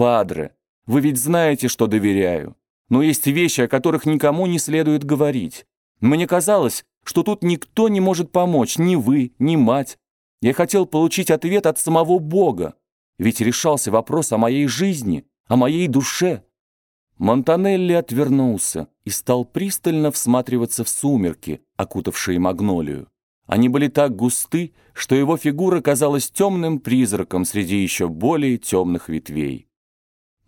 «Падре, вы ведь знаете, что доверяю. Но есть вещи, о которых никому не следует говорить. Мне казалось, что тут никто не может помочь, ни вы, ни мать. Я хотел получить ответ от самого Бога, ведь решался вопрос о моей жизни, о моей душе». Монтанелли отвернулся и стал пристально всматриваться в сумерки, окутавшие магнолию. Они были так густы, что его фигура казалась темным призраком среди еще более темных ветвей.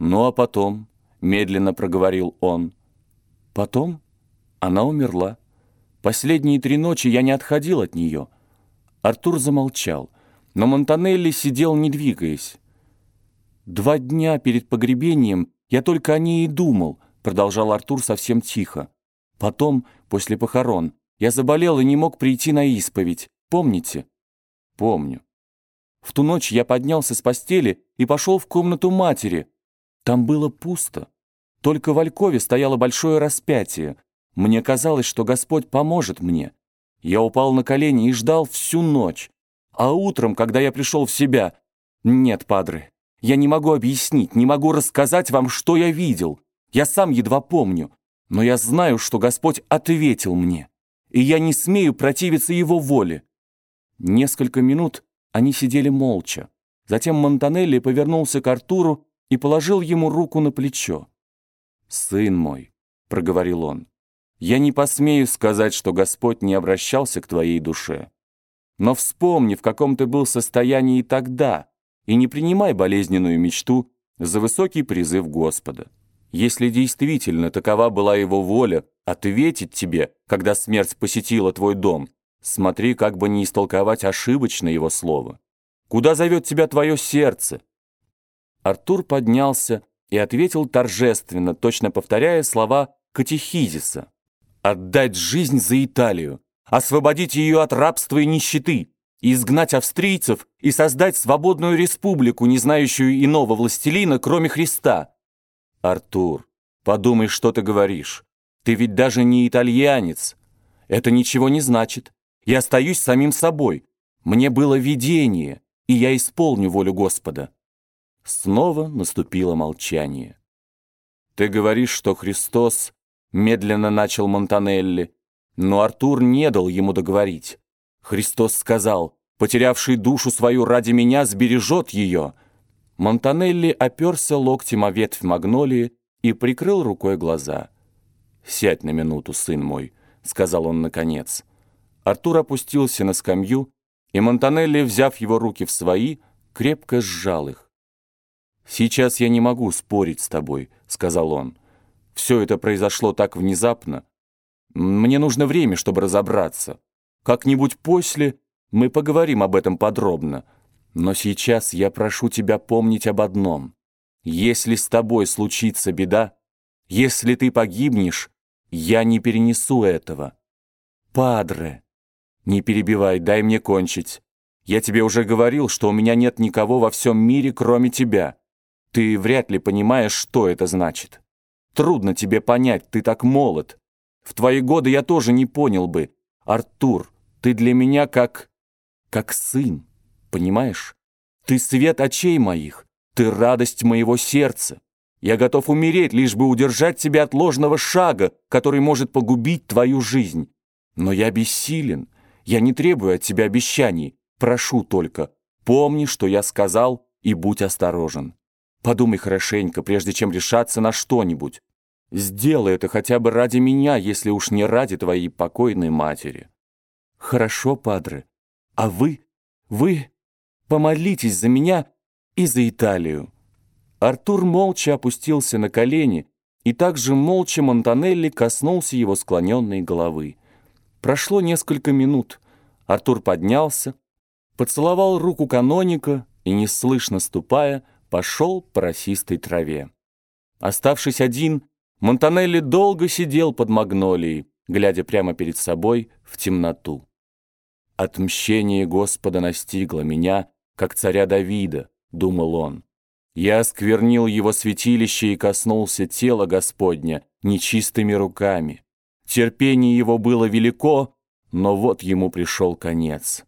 «Ну а потом», — медленно проговорил он, — «потом она умерла. Последние три ночи я не отходил от нее». Артур замолчал, но Монтанелли сидел, не двигаясь. «Два дня перед погребением я только о ней и думал», — продолжал Артур совсем тихо. «Потом, после похорон, я заболел и не мог прийти на исповедь. Помните? Помню. В ту ночь я поднялся с постели и пошел в комнату матери. Там было пусто. Только в Алькове стояло большое распятие. Мне казалось, что Господь поможет мне. Я упал на колени и ждал всю ночь. А утром, когда я пришел в себя... Нет, падры, я не могу объяснить, не могу рассказать вам, что я видел. Я сам едва помню. Но я знаю, что Господь ответил мне и я не смею противиться его воле». Несколько минут они сидели молча. Затем Монтанелли повернулся к Артуру и положил ему руку на плечо. «Сын мой», — проговорил он, — «я не посмею сказать, что Господь не обращался к твоей душе. Но вспомни, в каком ты был состоянии тогда, и не принимай болезненную мечту за высокий призыв Господа. Если действительно такова была его воля ответить тебе, когда смерть посетила твой дом, смотри, как бы не истолковать ошибочно его слово. Куда зовет тебя твое сердце?» Артур поднялся и ответил торжественно, точно повторяя слова катехизиса. «Отдать жизнь за Италию, освободить ее от рабства и нищеты, изгнать австрийцев и создать свободную республику, не знающую иного властелина, кроме Христа». «Артур, подумай, что ты говоришь. Ты ведь даже не итальянец. Это ничего не значит. Я остаюсь самим собой. Мне было видение, и я исполню волю Господа». Снова наступило молчание. «Ты говоришь, что Христос...» — медленно начал Монтанелли. Но Артур не дал ему договорить. Христос сказал, «Потерявший душу свою ради меня сбережет ее». Монтанелли оперся локтем о ветвь магнолии и прикрыл рукой глаза. «Сядь на минуту, сын мой», — сказал он наконец. Артур опустился на скамью, и Монтанелли, взяв его руки в свои, крепко сжал их. «Сейчас я не могу спорить с тобой», — сказал он. «Все это произошло так внезапно. Мне нужно время, чтобы разобраться. Как-нибудь после мы поговорим об этом подробно. Но сейчас я прошу тебя помнить об одном. Если с тобой случится беда, если ты погибнешь, я не перенесу этого. Падре, не перебивай, дай мне кончить. Я тебе уже говорил, что у меня нет никого во всем мире, кроме тебя. Ты вряд ли понимаешь, что это значит. Трудно тебе понять, ты так молод. В твои годы я тоже не понял бы. Артур, ты для меня как... как сын, понимаешь? Ты свет очей моих, ты радость моего сердца. Я готов умереть, лишь бы удержать тебя от ложного шага, который может погубить твою жизнь. Но я бессилен. Я не требую от тебя обещаний. Прошу только, помни, что я сказал, и будь осторожен. Подумай хорошенько, прежде чем решаться на что-нибудь. Сделай это хотя бы ради меня, если уж не ради твоей покойной матери. Хорошо, падре. А вы, вы помолитесь за меня и за Италию. Артур молча опустился на колени, и также молча Монтанелли коснулся его склоненной головы. Прошло несколько минут. Артур поднялся, поцеловал руку каноника и, неслышно ступая, пошел по росистой траве. Оставшись один, Монтанелли долго сидел под магнолией, глядя прямо перед собой в темноту. «Отмщение Господа настигло меня, как царя Давида», — думал он. Я осквернил его святилище и коснулся тела Господня нечистыми руками. Терпение его было велико, но вот ему пришел конец.